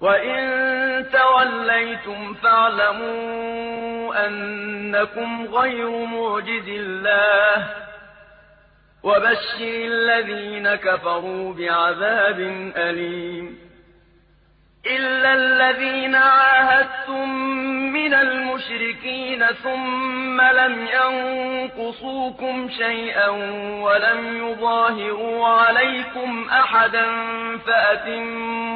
وإن توليتم فاعلموا أنكم غير معجز الله وبشر الذين كفروا بعذاب أليم إلا الذين عاهدتم من المشركين ثم لم ينقصوكم شيئا ولم يظاهروا عليكم أحدا فأتموا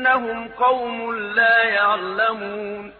بأنهم قوم لا يعلمون